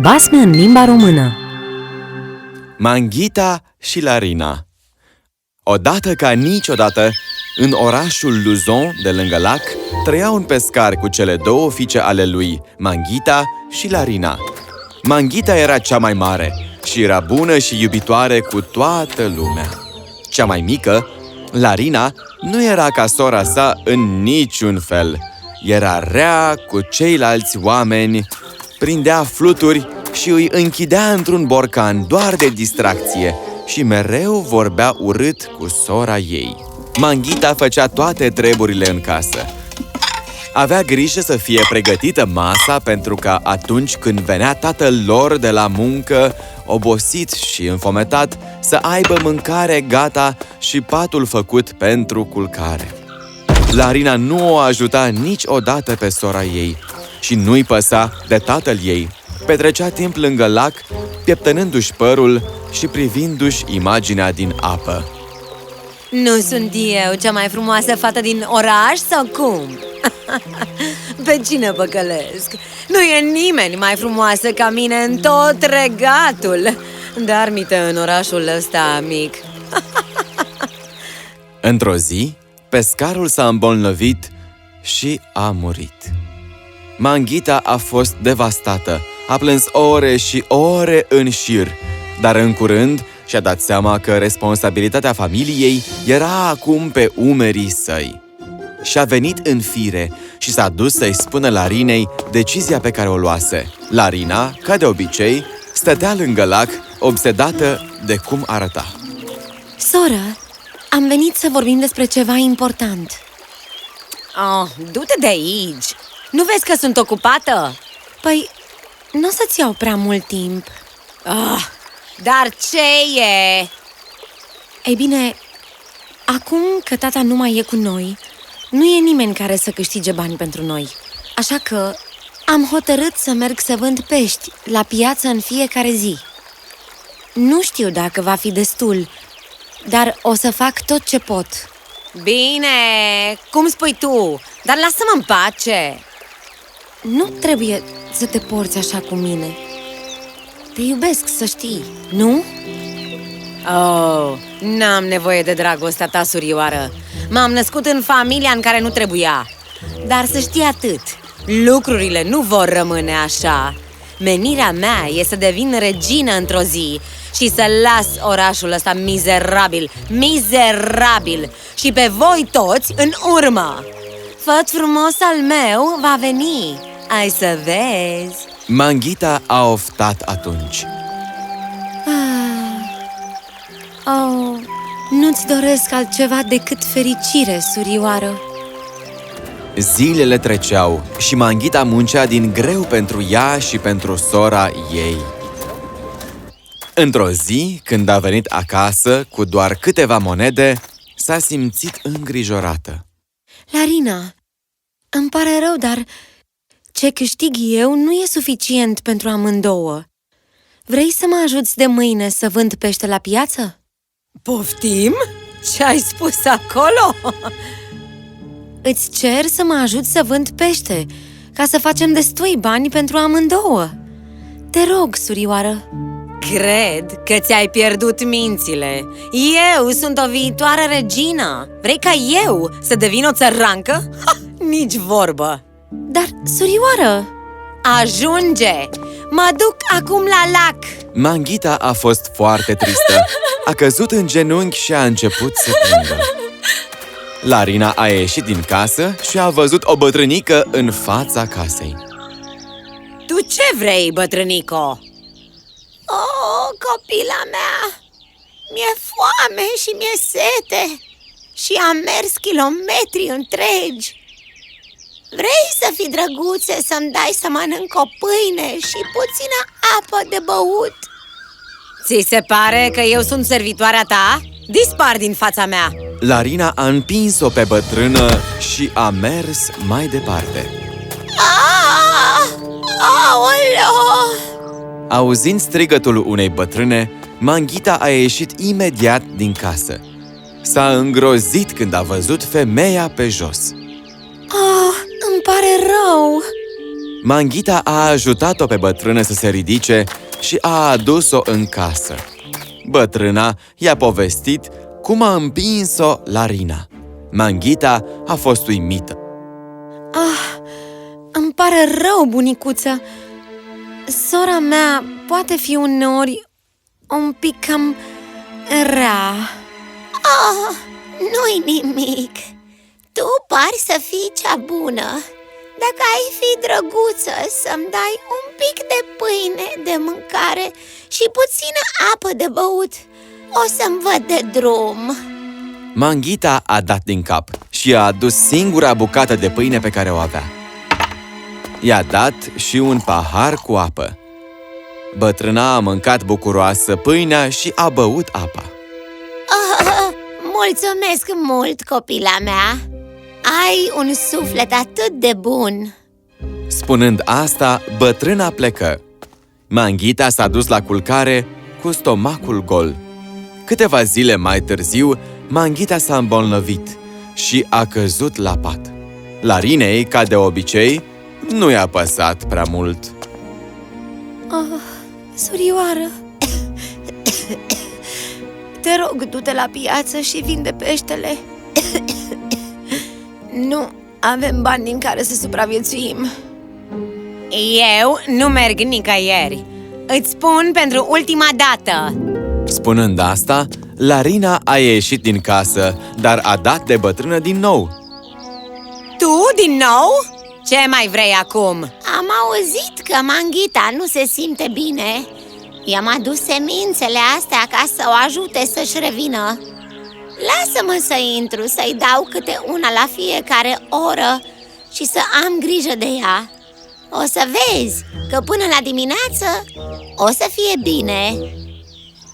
Basme în limba română Manghita și Larina Odată ca niciodată, în orașul Luzon de lângă lac, trăia un pescar cu cele două fiice ale lui, Manghita și Larina. Manghita era cea mai mare și era bună și iubitoare cu toată lumea. Cea mai mică, Larina, nu era ca sora sa în niciun fel. Era rea cu ceilalți oameni, prindea fluturi și îi închidea într-un borcan doar de distracție și mereu vorbea urât cu sora ei. Manghita făcea toate treburile în casă. Avea grijă să fie pregătită masa pentru că atunci când venea tatăl lor de la muncă, obosit și înfometat, să aibă mâncare gata și patul făcut pentru culcare. Larina nu o ajuta niciodată pe sora ei și nu-i păsa de tatăl ei. Petrecea timp lângă lac, pieptănându-și părul și privindu-și imaginea din apă. Nu sunt eu cea mai frumoasă fată din oraș sau cum? Pe cine păcălesc? Nu e nimeni mai frumoasă ca mine în tot regatul Dar mită în orașul ăsta mic Într-o zi, pescarul s-a îmbolnăvit și a murit. Manghita a fost devastată, a plâns ore și ore în șir, dar în curând și-a dat seama că responsabilitatea familiei era acum pe umerii săi. Și-a venit în fire și s-a dus să-i spună Larinei decizia pe care o luase. Larina, ca de obicei, stătea lângă lac, obsedată de cum arăta. Soră, am venit să vorbim despre ceva important Oh, du-te de aici! Nu vezi că sunt ocupată? Păi, nu o să-ți iau prea mult timp oh, Dar ce e? Ei bine, acum că tata nu mai e cu noi, nu e nimeni care să câștige bani pentru noi. Așa că am hotărât să merg să vând pești la piață în fiecare zi. Nu știu dacă va fi destul, dar o să fac tot ce pot. Bine, cum spui tu, dar lasă-mă în pace! Nu trebuie să te porți așa cu mine. Te iubesc, să știi, nu? Oh, n-am nevoie de dragostea ta, surioară. M-am născut în familia în care nu trebuia. Dar să știi atât, lucrurile nu vor rămâne așa. Menirea mea e să devin regină într-o zi și să las orașul ăsta mizerabil, mizerabil și pe voi toți în urmă. Făt frumos al meu va veni, ai să vezi. Manghita a oftat atunci. Ah. Oh, nu-ți doresc altceva decât fericire, surioară. Zilele treceau și Manghita muncea din greu pentru ea și pentru sora ei. Într-o zi, când a venit acasă cu doar câteva monede, s-a simțit îngrijorată. Larina, îmi pare rău, dar ce câștig eu nu e suficient pentru amândouă. Vrei să mă ajuți de mâine să vând pește la piață? Poftim? Ce ai spus acolo? Îți cer să mă ajut să vând pește, ca să facem destui bani pentru amândouă. Te rog, surioară! Cred că ți-ai pierdut mințile. Eu sunt o viitoare regină. Vrei ca eu să devin o țărancă? Ha, nici vorbă! Dar, surioară... Ajunge! Mă duc acum la lac! Manghita a fost foarte tristă. A căzut în genunchi și a început să plângă. Larina a ieșit din casă și a văzut o bătrânică în fața casei. Tu ce vrei, bătrânico? Oh, copila mea! Mi-e foame și mi-e sete și am mers kilometri întregi. Vrei să fii drăguțe să-mi dai să mănânc o pâine și puțină apă de băut? Ți se pare că eu sunt servitoarea ta? Dispar din fața mea! Larina a împins-o pe bătrână și a mers mai departe. Ah! Aoleo! Auzind strigătul unei bătrâne, Manghita a ieșit imediat din casă. S-a îngrozit când a văzut femeia pe jos. Ah, îmi pare rău! Manghita a ajutat-o pe bătrână să se ridice și a adus-o în casă. Bătrâna i-a povestit cum a împins-o la Rina. Manghita a fost uimită. Îmi pare rău, bunicuță. Sora mea poate fi uneori un pic cam rea. Oh, nu-i nimic. Tu pari să fii cea bună. Dacă ai fi drăguță să-mi dai un pic de pâine de mâncare și puțină apă de băut, o să-mi văd de drum. Manghita a dat din cap și a adus singura bucată de pâine pe care o avea. I-a dat și un pahar cu apă. Bătrâna a mâncat bucuroasă pâinea și a băut apa. Oh, mulțumesc mult, copila mea! Ai un suflet atât de bun! Spunând asta, bătrâna plecă. Manghita s-a dus la culcare cu stomacul gol. Câteva zile mai târziu, Manghita s-a îmbolnăvit și a căzut la pat. La Rinei, ca de obicei, nu i-a păsat prea mult. Surioară, te rog, du-te la piață și vinde peștele. Nu avem bani din care să supraviețuim. Eu nu merg nicăieri. Îți spun pentru ultima dată. Spunând asta, Larina a ieșit din casă, dar a dat de bătrână din nou. Tu din nou? Ce mai vrei acum? Am auzit că Manghita nu se simte bine I-am adus semințele astea ca să o ajute să-și revină Lasă-mă să intru, să-i dau câte una la fiecare oră și să am grijă de ea O să vezi că până la dimineață o să fie bine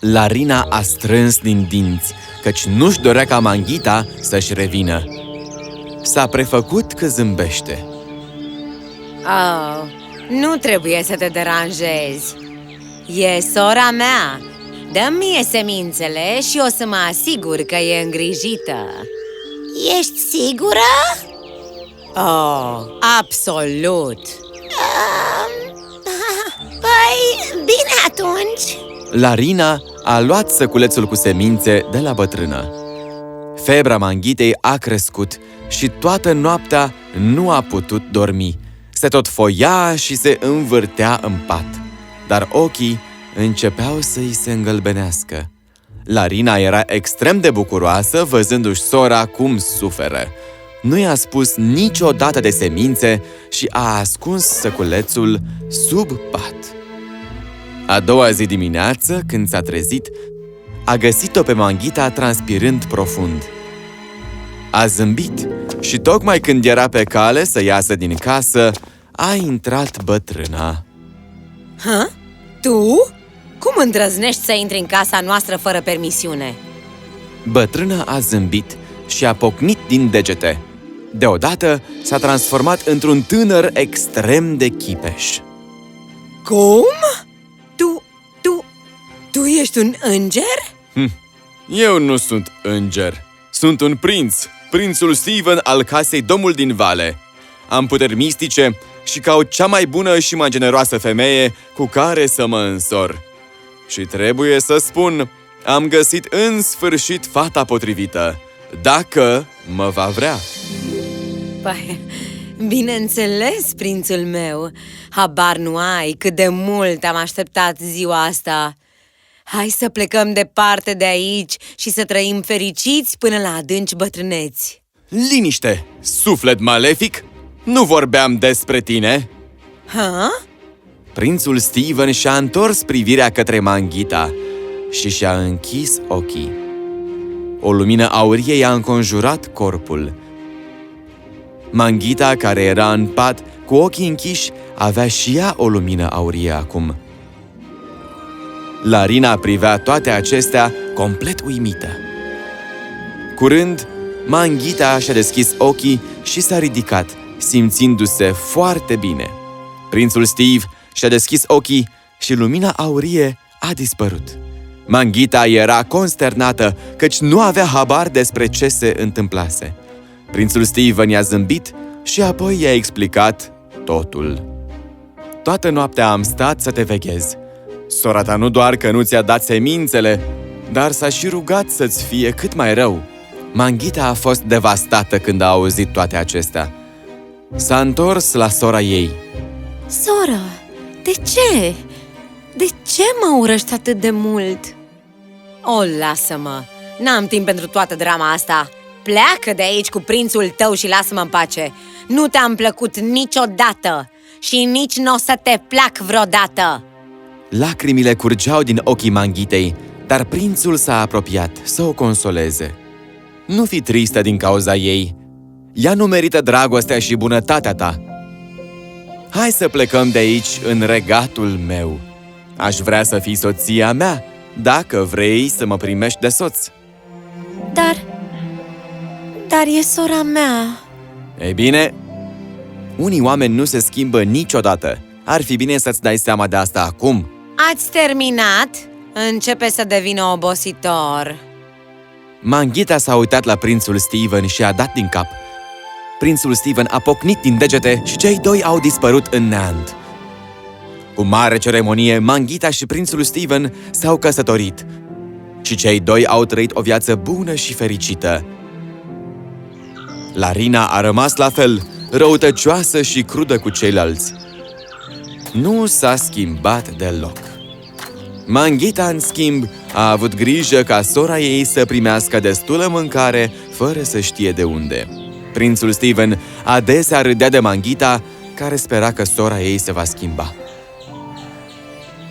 Larina a strâns din dinți, căci nu-și dorea ca Manghita să-și revină. S-a prefăcut că zâmbește. Oh, nu trebuie să te deranjezi. E sora mea. Dă mie semințele și o să mă asigur că e îngrijită. Ești sigură? Oh, absolut! Păi, bine atunci Larina a luat săculețul cu semințe de la bătrână. Febra Manghitei a crescut și toată noaptea nu a putut dormi. Se tot foia și se învârtea în pat, dar ochii începeau să-i se îngălbenească. Larina era extrem de bucuroasă văzându-și sora cum suferă. Nu i-a spus niciodată de semințe și a ascuns săculețul sub pat. A doua zi dimineață, când s-a trezit, a găsit-o pe Manghita transpirând profund. A zâmbit și tocmai când era pe cale să iasă din casă, a intrat bătrâna. Hă? Tu? Cum îndrăznești să intri în casa noastră fără permisiune? Bătrâna a zâmbit și a pocnit din degete. Deodată s-a transformat într-un tânăr extrem de chipeș. Cum? Tu, tu, tu ești un înger? Eu nu sunt înger. Sunt un prinț, prințul Steven al casei Domul din Vale. Am puteri mistice și caut cea mai bună și mai generoasă femeie cu care să mă însor. Și trebuie să spun, am găsit în sfârșit fata potrivită, dacă mă va vrea. Păi, bineînțeles, prințul meu Habar nu ai cât de mult am așteptat ziua asta Hai să plecăm departe de aici și să trăim fericiți până la adânci bătrâneți Liniște, suflet malefic! Nu vorbeam despre tine! Ha? Prințul Steven și-a întors privirea către Manghita și și-a închis ochii. O lumină aurie i-a înconjurat corpul. Manghita, care era în pat, cu ochii închiși, avea și ea o lumină aurie acum. Larina privea toate acestea complet uimită. Curând, Manghita și-a deschis ochii și s-a ridicat, simțindu-se foarte bine. Prințul Steve și-a deschis ochii și lumina aurie a dispărut. Manghita era consternată, căci nu avea habar despre ce se întâmplase. Prințul Steven i-a zâmbit și apoi i-a explicat totul. Toată noaptea am stat să te veghez. Sora ta nu doar că nu ți-a dat semințele, dar s-a și rugat să-ți fie cât mai rău. Manghita a fost devastată când a auzit toate acestea. S-a întors la sora ei. Soră, de ce? De ce mă urăști atât de mult? O, lasă-mă! N-am timp pentru toată drama asta! Pleacă de aici cu prințul tău și lasă-mă în pace! Nu te-am plăcut niciodată și nici nu o să te plac vreodată! Lacrimile curgeau din ochii Manghitei, dar prințul s-a apropiat să o consoleze. Nu fi tristă din cauza ei. Ea nu merită dragostea și bunătatea ta. Hai să plecăm de aici în regatul meu. Aș vrea să fii soția mea, dacă vrei să mă primești de soț. Dar... Dar e sora mea. Ei bine, unii oameni nu se schimbă niciodată. Ar fi bine să-ți dai seama de asta acum. Ați terminat? Începe să devină obositor. Manghita s-a uitat la prințul Steven și a dat din cap. Prințul Steven a pocnit din degete și cei doi au dispărut în neant. Cu mare ceremonie, Manghita și prințul Steven s-au căsătorit și cei doi au trăit o viață bună și fericită. Larina a rămas la fel, răutăcioasă și crudă cu ceilalți. Nu s-a schimbat deloc. Manghita, în schimb, a avut grijă ca sora ei să primească destulă mâncare fără să știe de unde. Prințul Steven adesea râdea de Manghita, care spera că sora ei se va schimba.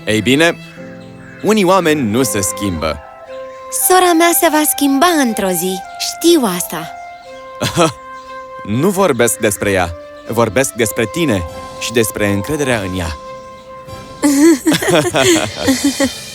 Ei bine, unii oameni nu se schimbă. Sora mea se va schimba într-o zi. Știu asta. Nu vorbesc despre ea, vorbesc despre tine și despre încrederea în ea.